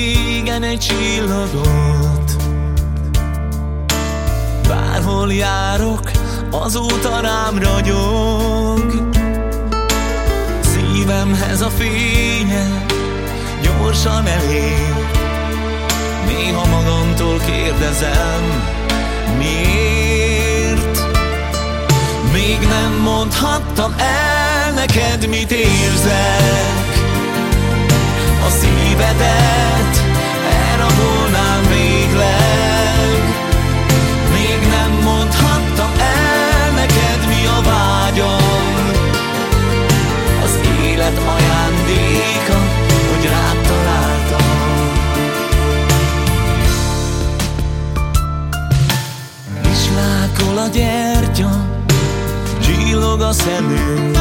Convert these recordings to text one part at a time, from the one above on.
Láttam az égen egy csillagot. Bárhol járok, azóta rám ragyog. Szívemhez a fénye gyorsan elér Néha magamtól kérdezem, miért? Még nem mondhattam el neked, mit érzek A szívedet elrabolnám végleg. Még nem mondhattam el neked, mi a vágyam. Az élet ajándéka, hogy rád találtam. Vislákol a gyertya, csillog a szemünk.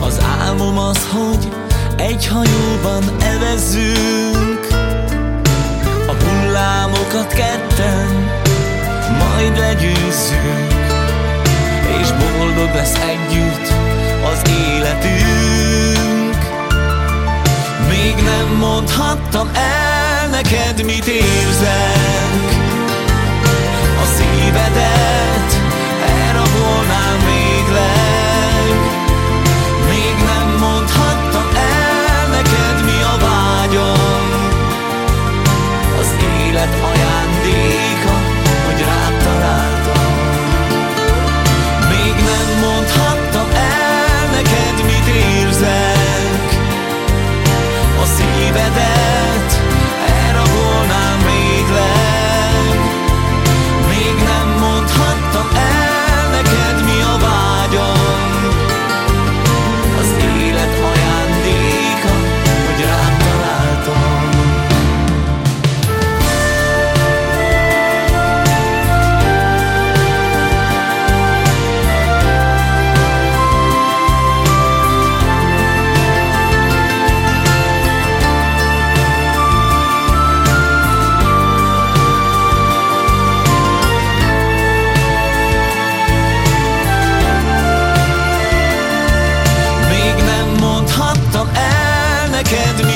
Az álmom az, hogy egy hajóban evezzünk A hullámokat ketten majd legyőzzünk És boldog lesz együtt az életünk. Még nem mondhattam el neked, mit érzek. A szívedet elrabolnám candy